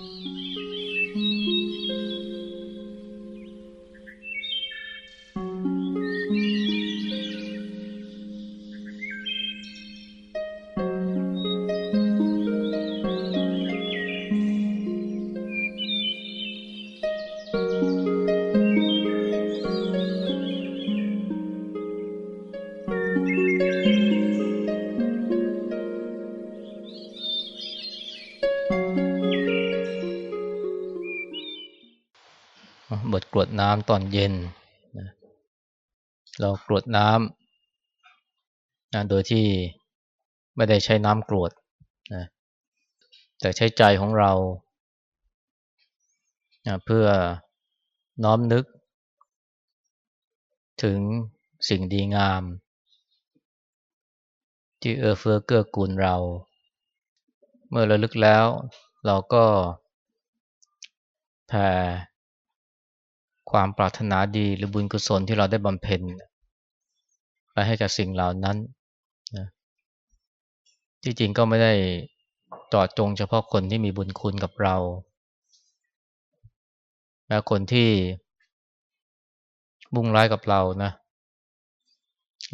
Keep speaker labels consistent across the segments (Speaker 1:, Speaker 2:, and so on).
Speaker 1: บ น้ำตอนเย็นนะเรากรวดน้ำนะโดยที่ไม่ได้ใช้น้ำกรวดนะแต่ใช้ใจของเรานะเพื่อน้อมนึก ถึงสิ่งดีงาม ที่เอื้อเฟื้อเกื้อกูลเรา เมื่อระลึกแล้ว เราก็แผ่ ความปรารถนาดีหรือบุญกุศลที่เราได้บำเพ็ญไปให้กับสิ่งเหล่านั้นนะที่จริงก็ไม่ได้จอดจงเฉพาะคนที่มีบุญคุณกับเราแม้คนที่บุ่งร้ายกับเรานะ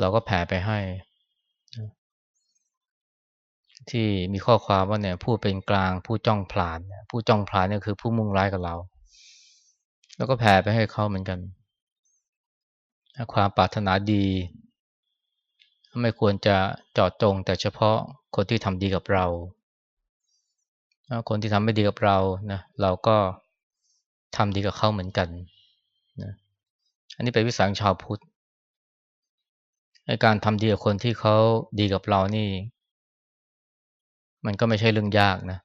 Speaker 1: เราก็แผ่ไปให้ ที่มีข้อความว่าเนี่ยผู้เป็นกลางผู้จ้องผลานผู้จ้องผลานเนี่ยคือผู้มุ่งร้ายกับเรา แล้วก็แผ่ไปให้เขาเหมือนกันความปรารถนาดี ไม่ควรจะจอดจงแต่เฉพาะคนที่ทำดีกับเราคนที่ทำไม่ดีกับเรานะเราก็ทำดีกับเขาเหมือนกันนะอันนี้เป็นวิสัยชาวพุทธในการทำดีกับคนที่เขาดีกับเรานี่ มันก็ไม่ใช่เรื่องยากนะ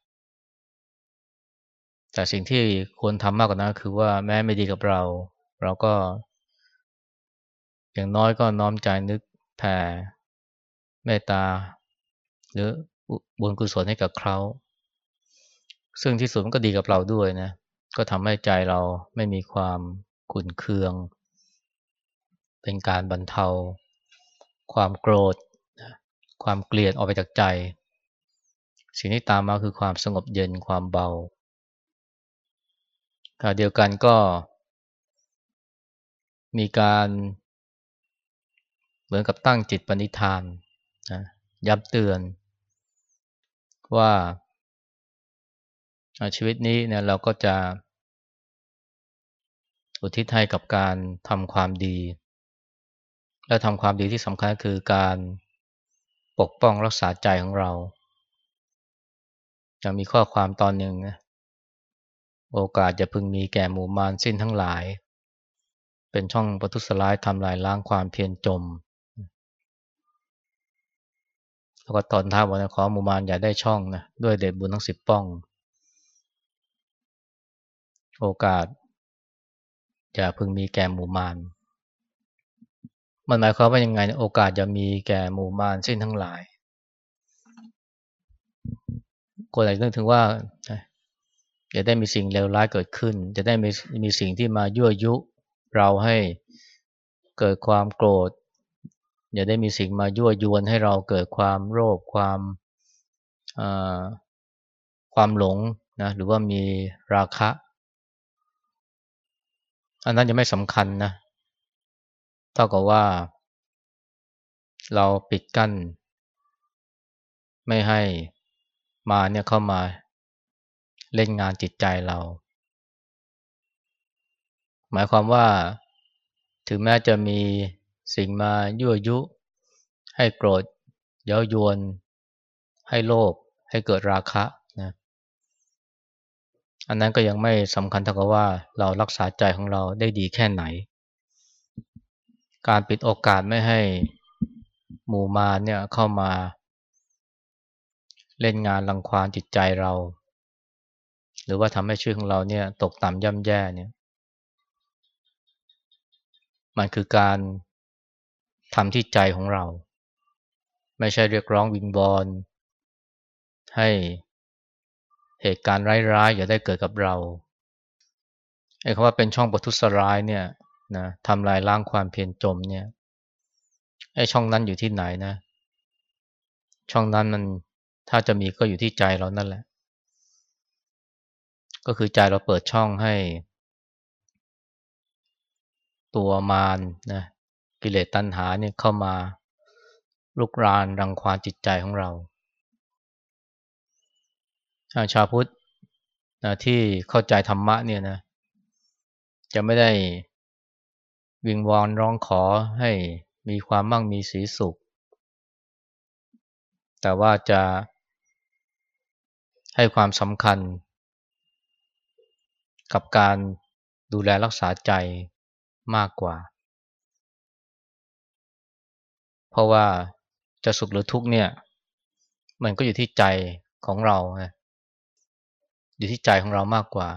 Speaker 1: แต่สิ่งที่ควรทำมากกว่านั้นคือว่าแม้ไม่ดีกับเรา เราก็ อย่างน้อยก็น้อมใจนึกแผ่เมตตา หรือบุญกุศลให้กับเขาซึ่งที่สุดมันก็ดีกับเราด้วยนะ ก็ทำให้ใจเราไม่มีความขุ่นเคือง เป็นการบรรเทา ความโกรธ ความเกลียดออกไปจากใจ สิ่งที่ตามมาคือความสงบเย็นความเบา ขณะเดียวกันก็มีการเหมือนกับตั้งจิตปณิธานนะย้ำเตือนว่าชีวิตนี้เนี่ยเราก็จะอุทิศให้กับการทำความดี และทำความดีที่สำคัญคือการปกป้องรักษาใจของเรายังมีข้อความตอนหนึ่งนะ โอกาสจะพึงมีแก่หมู่มารสิ้นทั้งหลาย เป็นช่องประทุษร้ายทำลายล้างความเพียรจม แล้วก็ตอนท้าบอกนะขอหมู่มารอย่าได้ช่องนะด้วยเดชบุญทั้งสิบป้อง โอกาสจะพึงมีแก่หมู่มารมันหมายความว่ายังไงโอกาสจะมีแก่หมู่มารสิ้นทั้งหลายคนอาจจะนึกถึงว่า จะได้มีสิ่งเลวร้ายเกิดขึ้น จะได้มีมีสิ่งที่มายั่วยุเราให้เกิดความโกรธ อย่าได้มีสิ่งมายั่วยวนให้เราเกิดความโลภความความหลงนะหรือว่ามีราคะ อันนั้นยังไม่สำคัญนะเท่ากับว่า เราปิดกั้น ไม่ให้มาเนี่ยเข้ามา เล่นงานจิตใจเรา หมายความว่า ถึงแม้จะมีสิ่งมายั่วยุ ให้โกรธเย้ายวน ให้โลภให้เกิดราคะนะอันนั้นก็ยังไม่สำคัญเท่ากับว่าเรารักษาใจของเราได้ดีแค่ไหน การปิดโอกาสไม่ให้หมู่มาเนี่ยเข้ามาเล่นงานรังควานจิตใจเรา หรือว่าทำให้ชีวิตของเราเนี่ยตกต่ำย่ำแย่เนี่ย มันคือการทำที่ใจของเรา ไม่ใช่เรียกร้องวิงบอลให้เหตุการณ์ร้ายๆอย่าได้เกิดกับเราไอ้คำว่าเป็นช่องปทุสร้ายเนี่ยนะทำลายล้างความเพียรจมเนี่ยไอ้ช่องนั้นอยู่ที่ไหนนะ ช่องนั้นมันถ้าจะมีก็อยู่ที่ใจเรานั่นแหละ ก็คือใจเราเปิดช่องให้ ตัวมารนะกิเลสตัณหาเนี่ยเข้ามาลุกรานรังควานจิตใจของเรา ชาวพุทธนะที่เข้าใจธรรมะเนี่ยนะ จะไม่ได้วิงวอนร้องขอให้มีความมั่งมีสีสุข แต่ว่าจะให้ความสำคัญ กับการดูแลรักษาใจมากกว่า เพราะว่าจะสุขหรือทุกข์เนี่ย มันก็อยู่ที่ใจของเราอยู่ที่ใจของเรามากกว่า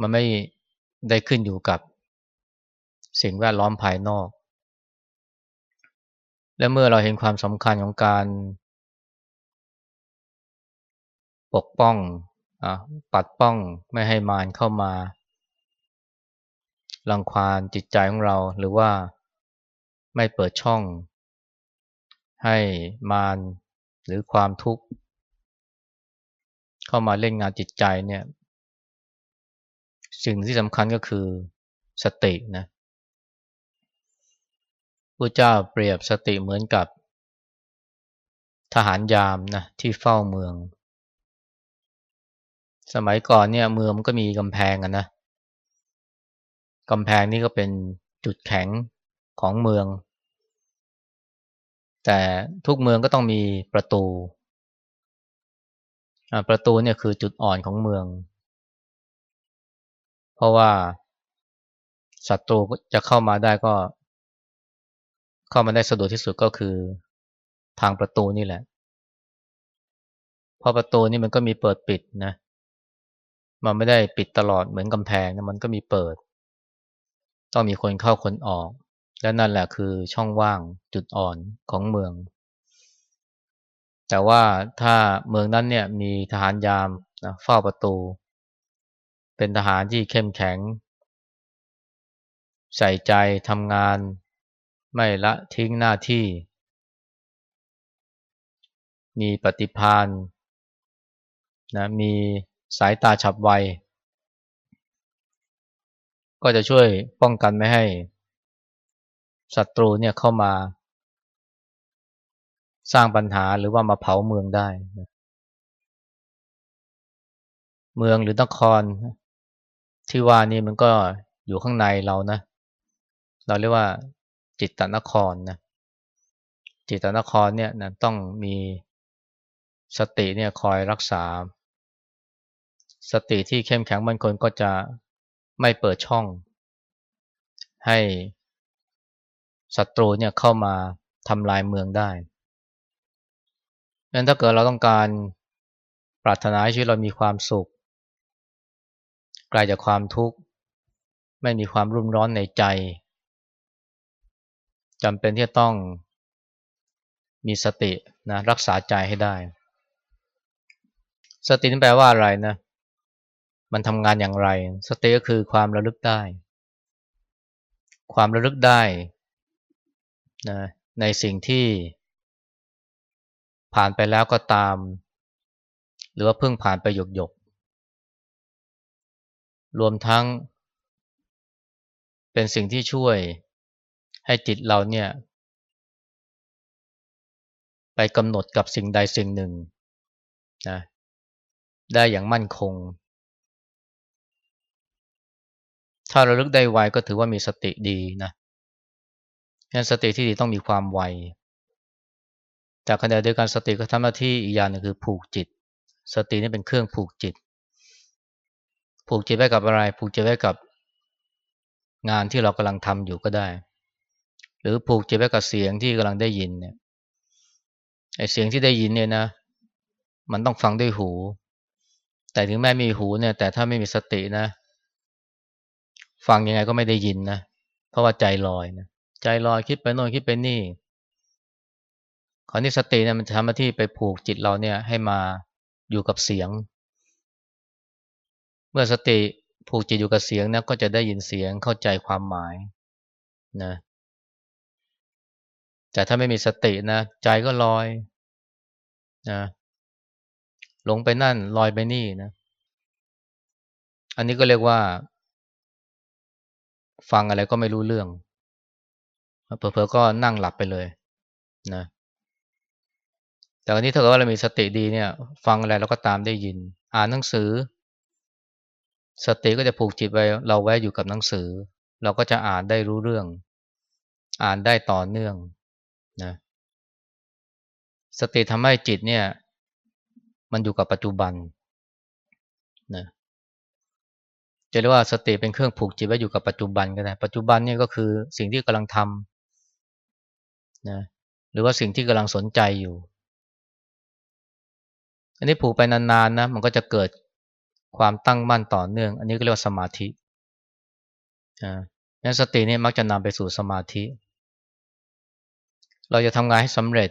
Speaker 1: มันไม่ได้ขึ้นอยู่กับสิ่งแวดล้อมภายนอก และเมื่อเราเห็นความสำคัญของการ ปกป้อง ปัดป้องไม่ให้มารเข้ามารังควานจิตใจของเราหรือว่าไม่เปิดช่อง ให้มารหรือความทุกข์ เข้ามาเล่นงานจิตใจเนี่ย สิ่งที่สำคัญก็คือสตินะพระเจ้าเปรียบสติเหมือนกับทหารยามนะที่เฝ้าเมือง สมัยก่อนเนี่ยเมืองมันก็มีกำแพงกันนะกำแพงนี่ก็เป็นจุดแข็งของเมือง แต่ทุกเมืองก็ต้องมีประตูประตูเนี่ยคือจุดอ่อนของเมือง เพราะว่าศัตรูจะเข้ามาได้ก็ เข้ามาได้สะดวกที่สุดก็คือทางประตูนี่แหละ เพราะประตูนี่มันก็มีเปิดปิดนะ มันไม่ได้ปิดตลอดเหมือนกำแพงนะมันก็มีเปิด ต้องมีคนเข้าคนออก และนั่นแหละคือช่องว่างจุดอ่อนของเมือง แต่ว่าถ้าเมืองนั้นเนี่ยมีทหารยามนะเฝ้าประตู เป็นทหารที่เข้มแข็ง ใส่ใจทำงาน ไม่ละทิ้งหน้าที่ มีปฏิพานนะมี สายตาฉับไว ก็จะช่วยป้องกันไม่ให้ศัตรูเนี่ยเข้ามา สร้างปัญหาหรือว่ามาเผาเมืองได้ เมืองหรือนคร ที่ว่านี่มันก็อยู่ข้างในเรานะ เราเรียกว่าจิตตนครนะ จิตตนครเนี่ยนะต้องมีสติเนี่ยคอยรักษา สติที่เข้มแข็งมั่นคงก็จะไม่เปิดช่อง ให้ศัตรูเนี่ยเข้ามาทำลายเมืองได้งนั้นถ้าเกิดเราต้องการปรารถนาให้ชีวิตเรามีความสุขไกลาจากความทุกข์ ไม่มีความรุ่มร้อนในใจจำเป็นที่จะต้องมีสตินะรักษาใจให้ได้ สตินี่แปลว่าอะไรนะ มันทำงานอย่างไร สติก็คือความระลึกได้ ความระลึกได้นะในสิ่งที่ผ่านไปแล้วก็ตาม หรือว่าเพิ่งผ่านไปหยกหยกรวมทั้ง เป็นสิ่งที่ช่วยให้จิตเราเนี่ย ไปกำหนดกับสิ่งใดสิ่งหนึ่งนะได้อย่างมั่นคง ถ้าเราลึกได้ไวก็ถือว่ามีสติดีนะงั้นสติที่ดีต้องมีความไว แต่ขณะเดียวกันสติก็ทำหน้าที่อีกอย่างหนึ่งคือผูกจิต สตินี่เป็นเครื่องผูกจิต ผูกจิตไว้กับอะไร ผูกจิตไว้กับงานที่เรากำลังทำอยู่ก็ได้ หรือผูกจิตไว้กับเสียงที่กำลังได้ยินเนี่ย ไอเสียงที่ได้ยินเนี่ยนะ มันต้องฟังด้วยหู แต่ถึงแม้มีหูเนี่ย แต่ถ้าไม่มีสตินะ ฟังยังไงก็ไม่ได้ยินนะเพราะว่าใจลอยนะใจลอยคิดไปโน่นคิดไปนี่คราวนี้สติเนี่ยมันจะทำหน้าที่ไปผูกจิตเราเนี่ยให้มาอยู่กับเสียง เมื่อสติผูกจิตอยู่กับเสียงนะก็จะได้ยินเสียงเข้าใจความหมายนะแต่ถ้าไม่มีสตินะใจก็ลอยนะหลงไปนั่นลอยไปนี่นะ อันนี้ก็เรียกว่า ฟังอะไรก็ไม่รู้เรื่องเผลอๆก็นั่งหลับไปเลยนะแต่วันนี้ถ้าเกิดว่าเรามีสติดีเนี่ย ฟังอะไรเราก็ตามได้ยิน อ่านหนังสือ สติก็จะผูกจิตไว้เราไว้อยู่กับหนังสือ เราก็จะอ่านได้รู้เรื่อง อ่านได้ต่อเนื่องนะสติทำให้จิตเนี่ย มันอยู่กับปัจจุบันนะ จะเรียกว่าสติเป็นเครื่องผูกจิตไว้อยู่กับปัจจุบันก็ได้ ปัจจุบันนี่ก็คือสิ่งที่กำลังทำนะหรือว่าสิ่งที่กำลังสนใจอยู่ อันนี้ผูกไปนานๆนะมันก็จะเกิดความตั้งมั่นต่อเนื่อง อันนี้ก็เรียกว่าสมาธินะนั้นสตินี่มักจะนำไปสู่สมาธิ เราจะทำงานให้สำเร็จ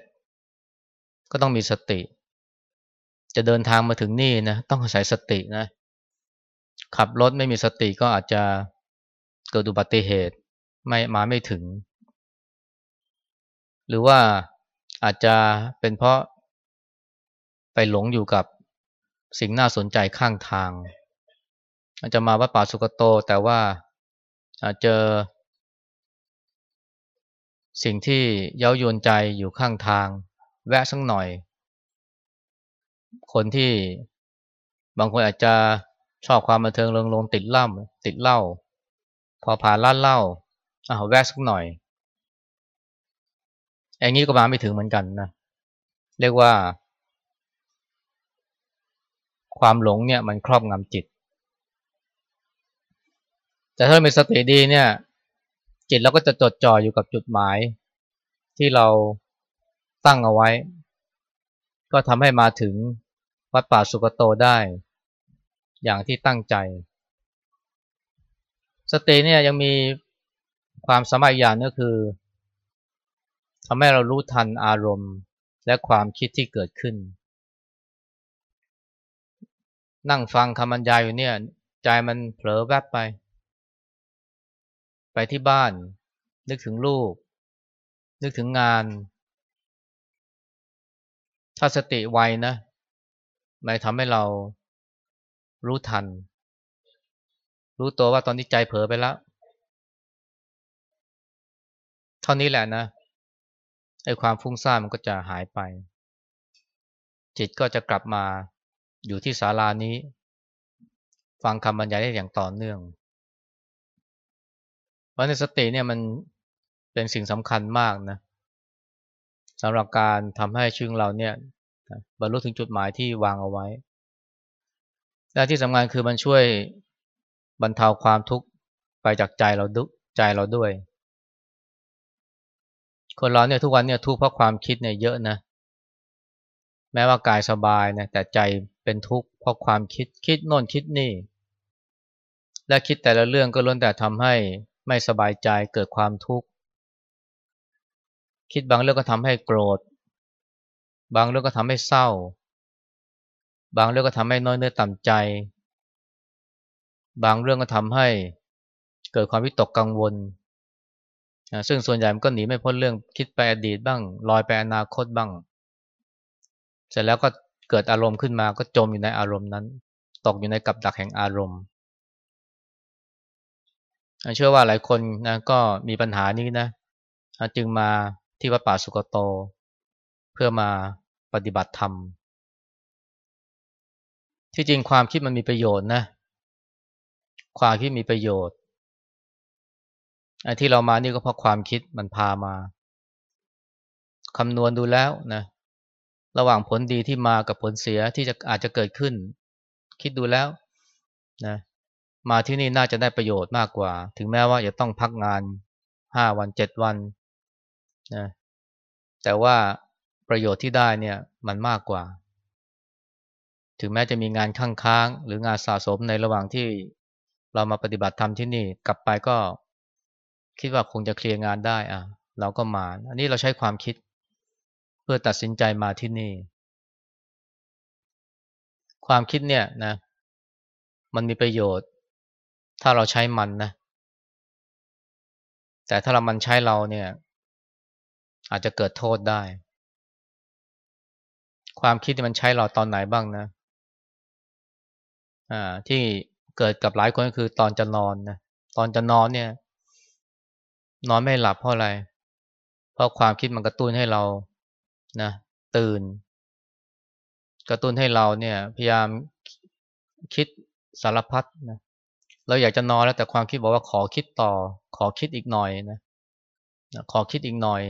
Speaker 1: ก็ต้องมีสติ จะเดินทางมาถึงนี่นะต้องอาศัยสตินะ ขับรถไม่มีสติก็อาจจะเกิดอุบัติเหตุไม่มาไม่ถึง หรือว่าอาจจะเป็นเพราะไปหลงอยู่กับสิ่งน่าสนใจข้างทาง อาจจะมาวัดป่าสุกโต แต่ว่าอาจเจอสิ่งที่เย้ายวนใจอยู่ข้างทาง แวะสักหน่อย คนที่บางคนอาจจะ ชอบความบันเทิงเริงรงติดเหล้าติดเหล้าพอผ่านร้านเหล้าอ้าวแวะสักหน่อยอย่างนี้ก็มาไม่ถึงเหมือนกันนะเรียกว่า ความหลงเนี่ยมันครอบงำจิต แต่ถ้ามีสติดีเนี่ย จิตเราก็จะจดจ่ออยู่กับจุดหมาย ที่เราตั้งเอาไว้ ก็ทำให้มาถึงวัดป่าสุกโตได้ อย่างที่ตั้งใจ สติเนี่ยยังมีความสามารถอย่างก็คือทำให้เรารู้ทันอารมณ์และความคิดที่เกิดขึ้น นั่งฟังคำบรรยายอยู่เนี่ย ใจมันเผลอแวบไป ไปที่บ้าน นึกถึงลูก นึกถึงงาน ถ้าสติไวนะไม่ทำให้เรา รู้ทัน รู้ตัวว่าตอนนี้ใจเผลอไปแล้วเท่านี้แหละนะไอ้ความฟุ้งซ่านมันก็จะหายไป จิตก็จะกลับมาอยู่ที่ศาลานี้ ฟังคำบรรยายได้อย่างต่อเนื่องเพราะในสติเนี่ยมันเป็นสิ่งสำคัญมากนะสำหรับการทำให้ชีวิตเราเนี่ยบรรลุถึงจุดหมายที่วางเอาไว้ และที่สำคัญคือมันช่วยบรรเทาความทุกข์ไปจากใจเราดุใจเราด้วย คนเราเนี่ยทุกวันเนี่ยทุกข์เพราะความคิดเนี่ยเยอะนะ แม้ว่ากายสบายนะแต่ใจเป็นทุกข์เพราะความคิดคิดโน่นคิดนี่ และคิดแต่ละเรื่องก็ล้วนแต่ทำให้ไม่สบายใจเกิดความทุกข์ คิดบางเรื่องก็ทำให้โกรธ บางเรื่องก็ทำให้เศร้า บางเรื่องก็ทำให้น้อยเนื้อต่ำใจ บางเรื่องก็ทำให้เกิดความวิตกกังวล ซึ่งส่วนใหญ่มันก็หนีไม่พ้นเรื่องคิดไปอดีตบ้างลอยไปอนาคตบ้าง เสร็จแล้วก็เกิดอารมณ์ขึ้นมาก็จมอยู่ในอารมณ์นั้น ตกอยู่ในกับดักแห่งอารมณ์ เชื่อว่าหลายคนนะก็มีปัญหานี้นะ จึงมาที่วัดป่าสุกโต เพื่อมาปฏิบัติธรรม ที่จริงความคิดมันมีประโยชน์นะ ความคิดมีประโยชน์ไอ้ที่เรามานี่ก็เพราะความคิดมันพามาคำนวณดูแล้วนะ ระหว่างผลดีที่มากับผลเสียที่จะอาจจะเกิดขึ้น คิดดูแล้วนะ มาที่นี่น่าจะได้ประโยชน์มากกว่า ถึงแม้ว่าจะต้องพักงานห้าวันเจ็ดวันนะแต่ว่าประโยชน์ที่ได้เนี่ยมันมากกว่า ถึงแม้จะมีงานข้างค้างหรืองานสะสมในระหว่างที่เรามาปฏิบัติธรรมที่นี่กลับไปก็ คิดว่าคงจะเคลียร์งานได้อะ เราก็มา อันนี้เราใช้ความคิด เพื่อตัดสินใจมาที่นี่ ความคิดเนี่ยนะ มันมีประโยชน์ ถ้าเราใช้มันนะ แต่ถ้าเรามันใช้เราเนี่ย อาจจะเกิดโทษได้ ความคิดมันใช้เราตอนไหนบ้างนะ ที่เกิดกับหลายคนก็คือตอนจะนอนนะตอนจะนอนเนี่ย นอนไม่หลับเพราะอะไร เพราะความคิดมันกระตุ้นให้เรานะตื่น กระตุ้นให้เราเนี่ย พยายามคิดสารพัดนะเราอยากจะนอนแล้วแต่ความคิดบอกว่าขอคิดต่อ ขอคิดอีกหน่อยนะขอคิดอีกหน่อย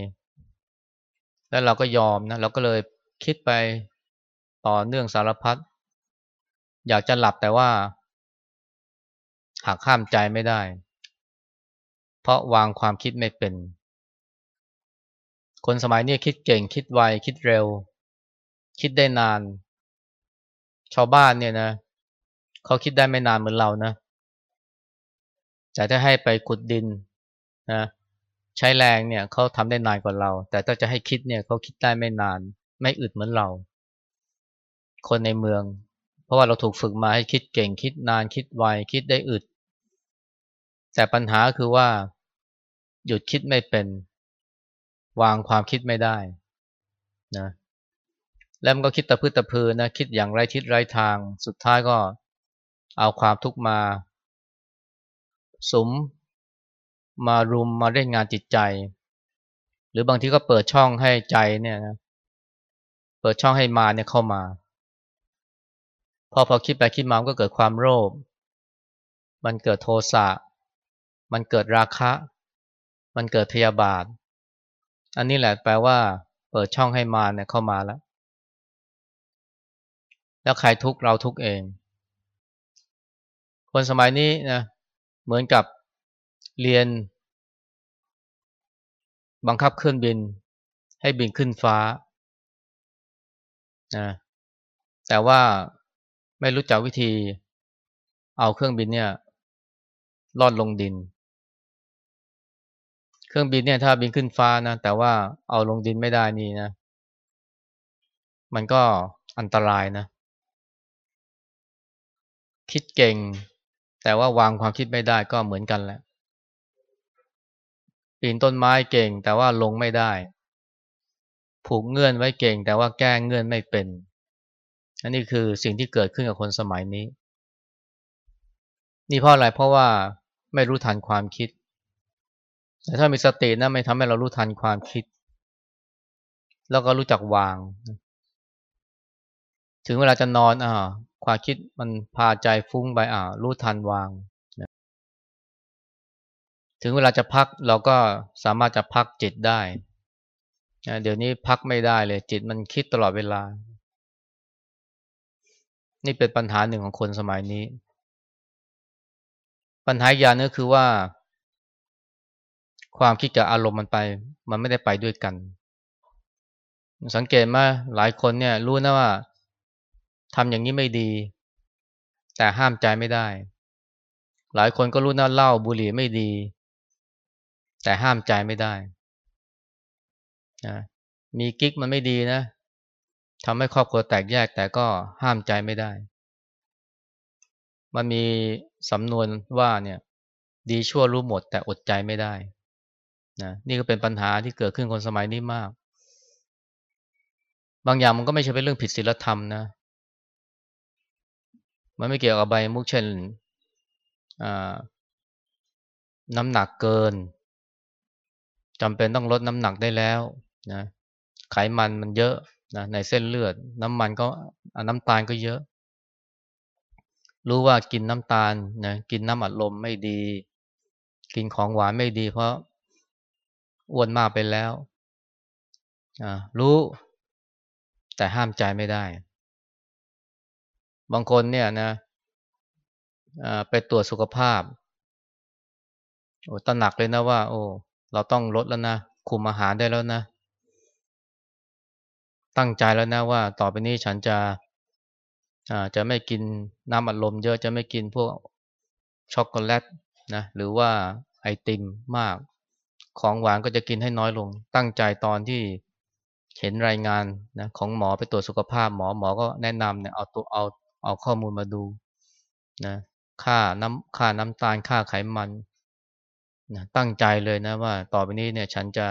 Speaker 1: แล้วเราก็ยอมนะเราก็เลยคิดไปต่อเนื่องสารพัด อยากจะหลับแต่ว่า หากข้ามใจไม่ได้ เพราะวางความคิดไม่เป็น คนสมัยนี้คิดเก่งคิดไวคิดเร็ว คิดได้นาน ชาวบ้านเนี่ยนะเขาคิดได้ไม่นานเหมือนเรานะแต่ถ้าให้ไปขุดดินนะใช้แรงเนี่ยเขาทำได้นานกว่าเรา แต่ถ้าจะให้คิดเนี่ยเขาคิดได้ไม่นาน ไม่อึดเหมือนเรา คนในเมือง เพราะว่าเราถูกฝึกมาให้คิดเก่งคิดนานคิดไวคิดได้อึด แต่ปัญหาคือว่า หยุดคิดไม่เป็น วางความคิดไม่ได้นะแล้วมันก็คิดตะพื้นตะพือนะคิดอย่างไรทิศไรทาง สุดท้ายก็เอาความทุกข์มาสมมารุมมาเล่นงานจิตใจ หรือบางทีก็เปิดช่องให้ใจเนี่ยนะเปิดช่องให้มาเนี่ยเข้ามา พอพอคิดไปคิดมาก็เกิดความโลภมันเกิดโทสะมันเกิดราคะ มันเกิดพยาบาท อันนี้แหละแปลว่า เปิดช่องให้มารเนี่ยเข้ามาแล้ว แล้วใครทุกเราทุกเอง คนสมัยนี้นะเหมือนกับเรียน บังคับเครื่องบิน ให้บินขึ้นฟ้านะแต่ว่า ไม่รู้จักวิธีเอาเครื่องบินเนี่ยลอดลงดิน เครื่องบินเนี่ยถ้าบินขึ้นฟ้านะ แต่ว่าเอาลงดินไม่ได้นี่นะ มันก็อันตรายนะ คิดเก่ง แต่ว่าวางความคิดไม่ได้ก็เหมือนกันแหละ ปีนต้นไม้เก่งแต่ว่าลงไม่ได้ ผูกเงื่อนไว้เก่ง แต่ว่าแก้เงื่อนไม่เป็น อันนี้คือสิ่งที่เกิดขึ้นกับคนสมัยนี้ นี่เพราะอะไรเพราะว่าไม่รู้ทันความคิด แต่ถ้ามีสตินะไม่ทำให้เรารู้ทันความคิด แล้วก็รู้จักวาง ถึงเวลาจะนอนอ่าความคิดมันพาใจฟุ้งไปอ่ารู้ทันวางถึงเวลาจะพักเราก็สามารถจะพักจิตได้ เดี๋ยวนี้พักไม่ได้เลยจิตมันคิดตลอดเวลา นี่เป็นปัญหาหนึ่งของคนสมัยนี้ ปัญหาอย่างนึงคือว่า ความคิดกับอารมณ์มันไป มันไม่ได้ไปด้วยกัน สังเกตไหมหลายคนเนี่ย รู้นะว่าทำอย่างนี้ไม่ดี แต่ห้ามใจไม่ได้ หลายคนก็รู้นะเหล้าบุหรี่ไม่ดี แต่ห้ามใจไม่ได้นะมีกิ๊กมันไม่ดีนะ ทำให้ครอบครัวแตกแยกแต่ก็ห้ามใจไม่ได้ มันมีสำนวนว่าเนี่ยดีชั่วรู้หมดแต่อดใจไม่ได้นะนี่ก็เป็นปัญหาที่เกิดขึ้นคนสมัยนี้มาก บางอย่างมันก็ไม่ใช่เป็นเรื่องผิดศีลธรรมนะ มันไม่เกี่ยวกับใบมุกเช่นน้ำหนักเกินจำเป็นต้องลดน้ำหนักได้แล้วนะไขมันมันเยอะ นะในเส้นเลือด น้ำมันก็น้ำตาลก็เยอะ รู้ว่ากินน้ำตาลนะกินน้ำอัดลมไม่ดี กินของหวานไม่ดี เพราะอ้วนมากไปแล้วรู้ แต่ห้ามใจไม่ได้ บางคนเนี่ยนะไปตรวจสุขภาพโอ้ตระหนักเลยนะว่า โอ้ เราต้องลดแล้วนะ คุมอาหารได้แล้วนะ ตั้งใจแล้วนะว่า ต่อไปนี้ฉันจะจะไม่กินน้ำอัดลมเยอะจะไม่กินพวกช็อกโกแลตนะหรือว่าไอติมมาก ของหวานก็จะกินให้น้อยลง ตั้งใจตอนที่เห็นรายงานนะของหมอไปตรวจสุขภาพหมอหมอก็แนะนำเนี่ยเอาตัวเอาเอาข้อมูลมาดูนะค่าน้ำค่าน้ำตาลค่าไขมันนะตั้งใจเลยนะว่าต่อไปนี้เนี่ยฉันจะ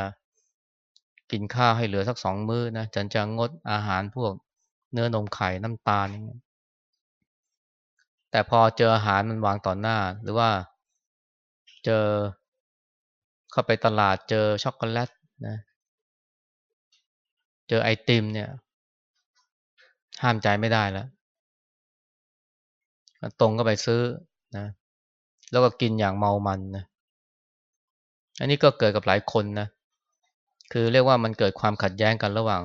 Speaker 1: กินข้าวให้เหลือสักสองมื้อนะฉันจะงดอาหารพวกเนื้อนมไข่น้ำตาลอย่างเงี้ยแต่แต่พอเจออาหารมันวางต่อหน้า หรือว่าเจอเข้าไปตลาดเจอช็อกโกแลตนะเจอไอติมเนี่ยห้ามใจไม่ได้แล้วตรงก็ไปซื้อนะแล้วก็กินอย่างเมามันนะอันนี้ก็เกิดกับหลายคนนะ คือเรียกว่ามันเกิดความขัดแย้งกันระหว่าง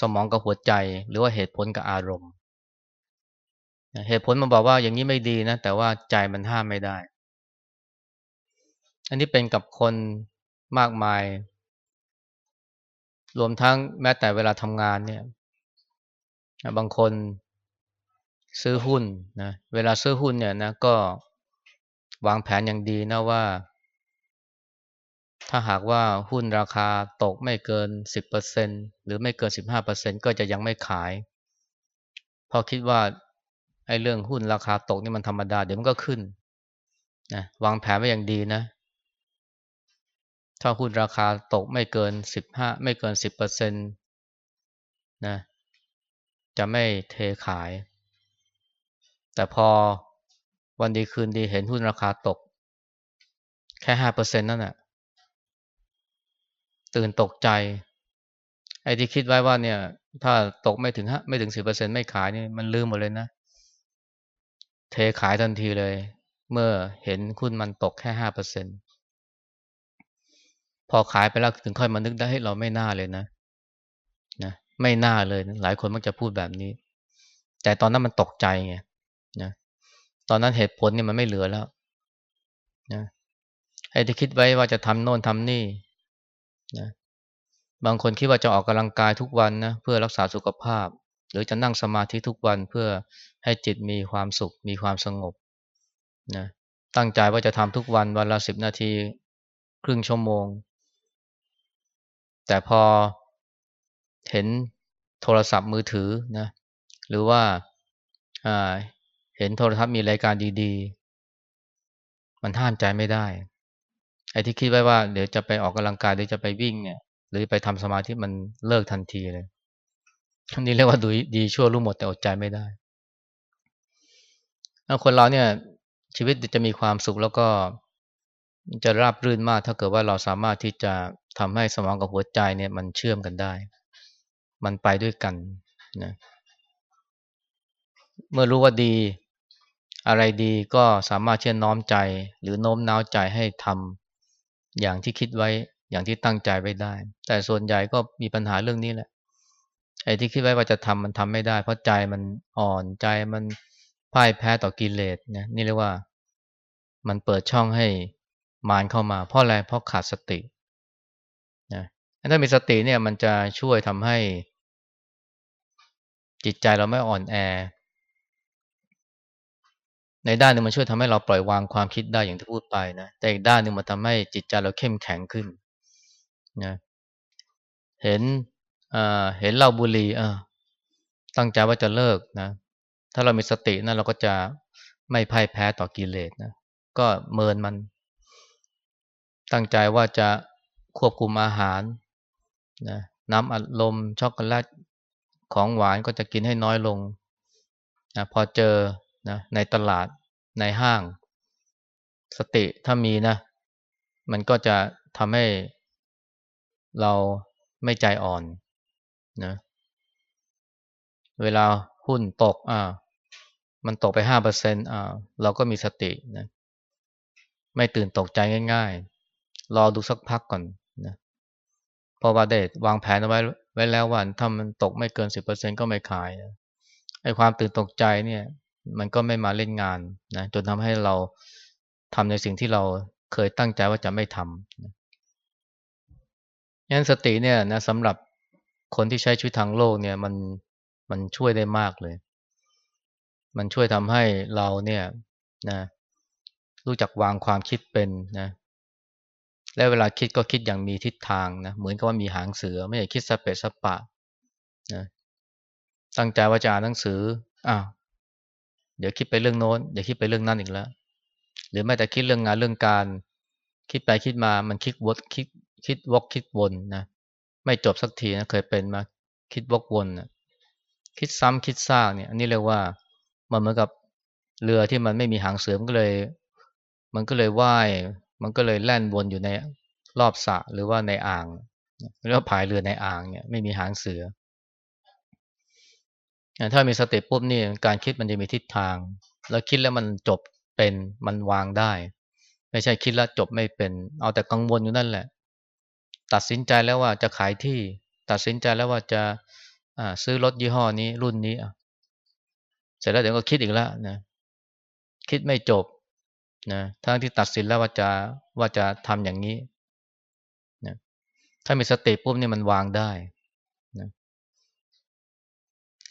Speaker 1: สมองกับหัวใจ หรือว่าเหตุผลกับอารมณ์ เหตุผลมันบอกว่าอย่างนี้ไม่ดีนะ แต่ว่าใจมันห้ามไม่ได้ อันนี้เป็นกับคนมากมาย รวมทั้งแม้แต่เวลาทำงานเนี่ย บางคนซื้อหุ้นนะ เวลาซื้อหุ้นเนี่ยนะก็วางแผนอย่างดีนะว่า ถ้าหากว่าหุ้นราคาตกไม่เกิน 10%หรือไม่เกิน 15%ก็จะยังไม่ขายเพราะคิดว่าไอ้เรื่องหุ้นราคาตกนี่มันธรรมดา เดี๋ยวมันก็ขึ้นนะวางแผนไว้อย่างดีนะ ถ้าหุ้นราคาตกไม่เกิน 15 ไม่เกิน 10%นะจะไม่เทขาย แต่พอวันดีคืนดีเห็นหุ้นราคาตก แค่ห้าเปอร์เซ็นต์นั่นแหะ ตื่นตกใจ ไอ้ที่คิดไว้ว่าเนี่ย ถ้าตกไม่ถึงห้าไม่ถึงสิบเปอร์เซ็นไม่ขายนี่มันลืมหมดเลยนะ เทขายทันทีเลย เมื่อเห็นหุ้นมันตกแค่ห้าเปอร์เซ็นพอขายไปแล้วถึงค่อยมานึกได้ให้เราไม่น่าเลยนะนะไม่น่าเลยนะหลายคนมักจะพูดแบบนี้ แต่ตอนนั้นมันตกใจไงนะตอนนั้นเหตุผลเนี่ยมันไม่เหลือแล้วนะไอ้ที่คิดไว้ว่าจะทำโน่นทำนี่ นะบางคนคิดว่าจะออกกำลังกายทุกวันนะเพื่อรักษาสุขภาพ หรือจะนั่งสมาธิทุกวันเพื่อให้จิตมีความสุข มีความสงบนะตั้งใจว่าจะทำทุกวันวันละสิบนาที ครึ่งชั่วโมง แต่พอเห็นโทรศัพท์มือถือนะหรือว่าเห็นโทรทัศน์มีรายการดี ๆ มันห้ามใจไม่ได้ ไอ้ที่คิดไว้ว่าเดี๋ยวจะไปออกกำลังกายหรือจะไปวิ่งเนี่ย หรือไปทำสมาธิมันเลิกทันทีเลยทั้งนี้เรียกว่าดูดีชั่วรู้หมดแต่อดใจไม่ได้คนเราเนี่ย ชีวิตจะมีความสุขแล้วก็จะราบรื่นมาก ถ้าเกิดว่าเราสามารถที่จะทำให้สมองกับหัวใจเนี่ยมันเชื่อมกันได้ มันไปด้วยกันนะเมื่อรู้ว่าดี อะไรดีก็สามารถเชื่อน้อมใจ หรือโน้มน้าวใจให้ทำ อย่างที่คิดไว้อย่างที่ตั้งใจไว้ได้ แต่ส่วนใหญ่ก็มีปัญหาเรื่องนี้แหละไอ้ที่คิดไว้ว่าจะทำมันทำไม่ได้ เพราะใจมันอ่อนใจมันพ่ายแพ้ต่อกิเลสนะนี่เรียกว่ามันเปิดช่องให้มารเข้ามา เพราะอะไรเพราะขาดสตินะถ้ามีสติเนี่ยมันจะช่วยทำให้จิตใจเราไม่อ่อนแอ ในด้านหนึ่งมันช่วยทำให้เราปล่อยวางความคิดได้อย่างที่พูดไปนะแต่อีกด้านหนึ่งมันทำให้จิตใจเราเข้มแข็งขึ้นนะเห็นเห็นเราบุหรี่ตั้งใจว่าจะเลิกนะ ถ้าเรามีสตินะเราก็จะไม่พ่ายแพ้ต่อกิเลสนะก็เมินมัน ตั้งใจว่าจะควบคุมอาหารนะน้ำอัดลมช็อกโกแลตของหวานก็จะกินให้น้อยลงนะพอเจอ นะในตลาดในห้าง สติถ้ามีนะ มันก็จะทำให้เราไม่ใจอ่อนนะเวลาหุ้นตกอ่ามันตกไปห้าเปอร์เซ็นต์อ่าเราก็มีสตินะไม่ตื่นตกใจง่ายๆ รอดูสักพักก่อนนะเพราะว่าเดวางแผนเอาไว้ไว้แล้วว่าถ้ามันตกไม่เกินสิบเปอร์เซ็นก็ไม่ขายไอ้ความตื่นตกใจเนี่ย มันก็ไม่มาเล่นงานนะจนทำให้เราทำในสิ่งที่เราเคยตั้งใจว่าจะไม่ทำนะงั้นสติเนี่ยนะสำหรับคนที่ใช้ชีวิตทางโลกเนี่ยมันมันช่วยได้มากเลย มันช่วยทำให้เราเนี่ยนะรู้จักวางความคิดเป็นนะและเวลาคิดก็คิดอย่างมีทิศทางนะเหมือนกับว่ามีหางเสือ ไม่ใช่คิดสเปซสปะนะตั้งใจว่าจะอ่านหนังสืออ้าว เดี๋ยวคิดไปเรื่องโน้นเดี๋ยวคิดไปเรื่องนั้นอีกแล้ว หรือแม้แต่คิดเรื่องงานเรื่องการ คิดไปคิดมามันคิดวกคิดคิดวกคิดวนนะไม่จบสักทีนะเคยเป็นมาคิดวกวนนะคิดซ้ำคิดซากเนี่ย อันนี้เรียกว่ามันเหมือนกับเรือที่มันไม่มีหางเสือมันก็เลย มันก็เลยว่ายมันก็เลยแล่นวนอยู่ในรอบสระหรือว่าในอ่างหรือว่าพายเรือในอ่างเนี่ย ไม่มีหางเสือ ถ้ามีสติปุ๊บนี่การคิดมันจะมีทิศทาง แล้วคิดแล้วมันจบเป็นมันวางได้ ไม่ใช่คิดแล้วจบไม่เป็น เอาแต่กังวลอยู่นั่นแหละ ตัดสินใจแล้วว่าจะขายที่ ตัดสินใจแล้วว่าจะซื้อรถยี่ห้อนี้รุ่นนี้เสร็จแล้วเดี๋ยวก็คิดอีกแล้วนะคิดไม่จบนะทั้งที่ตัดสินแล้วว่าจะว่าจะทำอย่างนี้นะถ้ามีสติปุ๊บนี่มันวางได้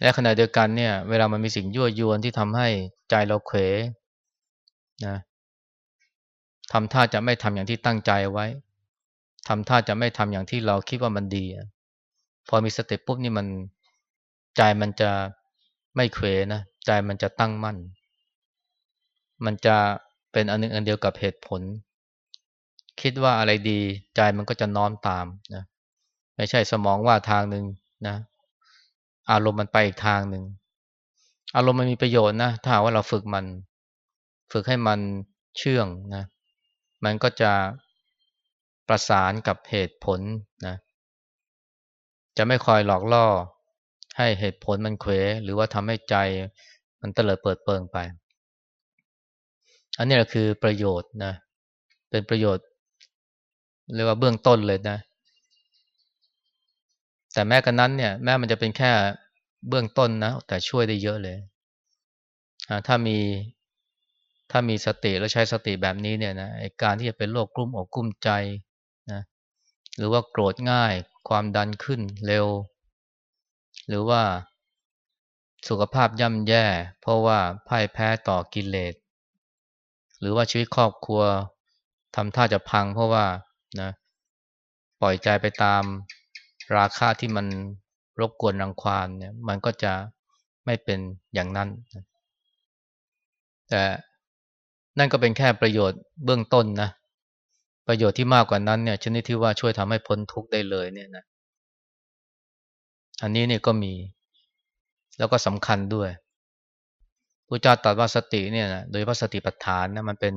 Speaker 1: และขณะเดียวกันเนี่ย เวลามันมีสิ่งยั่วยวนที่ทำให้ใจเราเขวนะทำท่าจะไม่ทำอย่างที่ตั้งใจไว้ทำท่าจะไม่ทำอย่างที่เราคิดว่ามันดีพอมีสติปุ๊บนี่มันใจมันจะไม่เขวนะใจมันจะตั้งมั่น มันจะเป็นอันหนึ่งอันเดียวกับเหตุผล คิดว่าอะไรดีใจมันก็จะน้อมตามนะไม่ใช่สมองว่าทางหนึ่งนะ อารมณ์มันไปอีกทางหนึ่ง อารมณ์มันมีประโยชน์นะถ้าว่าเราฝึกมัน ฝึกให้มันเชื่องนะ มันก็จะประสานกับเหตุผลนะ จะไม่คอยหลอกล่อ ให้เหตุผลมันเควหรือว่าทำให้ใจมันเตลิดเปิดเปิงไป อันนี้แหละคือประโยชน์นะ เป็นประโยชน์เรียกว่าเบื้องต้นเลยนะ แต่แม้กันนั้นเนี่ยแม้มันจะเป็นแค่เบื้องต้นนะ แต่ช่วยได้เยอะเลย ถ้ามีถ้ามีสติแล้วใช้สติแบบนี้เนี่ยนะการที่จะเป็นโรคกลุ้มอกกลุ้มใจนะหรือว่าโกรธง่ายความดันขึ้นเร็ว หรือว่าสุขภาพย่ำแย่ เพราะว่าพ่ายแพ้ต่อกิเลสหรือว่าชีวิตครอบครัวทำท่าจะพังเพราะว่านะปล่อยใจไปตาม ราคาที่มันรบกวนรังควานเนี่ย มันก็จะไม่เป็นอย่างนั้น แต่นั่นก็เป็นแค่ประโยชน์เบื้องต้นนะ ประโยชน์ที่มากกว่านั้นเนี่ย ชนิดที่ว่าช่วยทำให้พ้นทุกข์ได้เลยเนี่ยนะ อันนี้เนี่ยก็มี แล้วก็สำคัญด้วยพระเจ้าตรัสว่าสติเนี่ยนะโดยพระสติปัฏฐานนะมันเป็น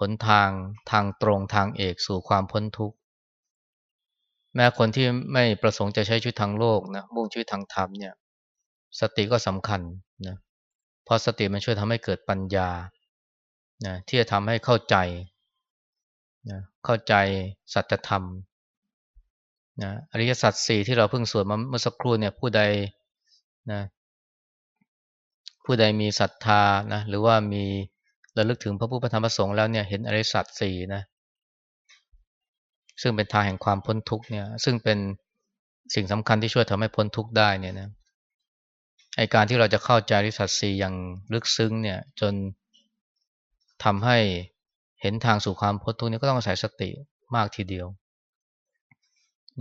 Speaker 1: หนทางทางตรงทางเอกสู่ความพ้นทุกข์ แม้คนที่ไม่ประสงค์จะใช้ชีวิตทางโลกนะมุ่งชีวิตทางธรรมเนี่ย สติก็สำคัญนะเพราะสติมันช่วยทำให้เกิดปัญญานะที่จะทำให้เข้าใจนะเข้าใจสัจธรรมนะอริยสัจสี่ที่เราเพิ่งสวดมาเมื่อสักครู่เนี่ยผู้ใดนะผู้ใดมีศรัทธานะหรือว่ามีระลึกถึงพระพุทธธรรมประสงค์แล้วเนี่ยเห็นอริยสัจสี่นะ ซึ่งเป็นทางแห่งความพ้นทุกเนี่ย ซึ่งเป็นสิ่งสำคัญที่ช่วยทำให้พ้นทุกได้เนี่ยนะไอการที่เราจะเข้าใจอริสัจสี่อย่างลึกซึ้งเนี่ย จนทำให้เห็นทางสู่ความพ้นทุกนี่ก็ต้องอาศัยสติมากทีเดียว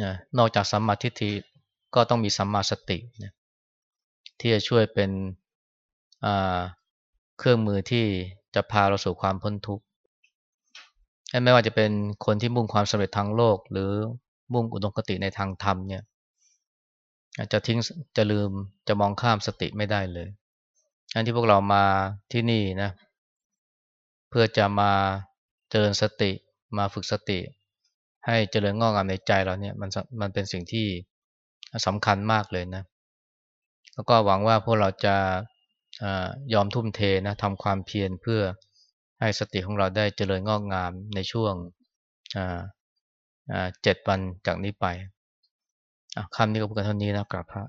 Speaker 1: นะนอกจากสัมมาทิฏฐิก็ต้องมีสัมมาสตินะที่จะช่วยเป็นเครื่องมือที่จะพาเราสู่ความพ้นทุกข์ ไม่ว่าจะเป็นคนที่มุ่งความสำเร็จทางโลก หรือมุ่งอุดมคติในทางธรรมเนี่ยจะทิ้งจะลืมจะมองข้ามสติไม่ได้เลยอันที่พวกเรามาที่นี่นะเพื่อจะมาเจริญสติมาฝึกสติ ให้เจริญงอกงามในใจเราเนี่ยมันมันเป็นสิ่งที่สำคัญมากเลยนะ แล้วก็หวังว่าพวกเราจะอยอมทุ่มเทนะทำความเพียรเพื่อ ให้สติของเราได้เจริญงอกงามในช่วงเจ็ดวันจากนี้ไปคำนี้ก็พูดกันเท่านี้นะกราบพระ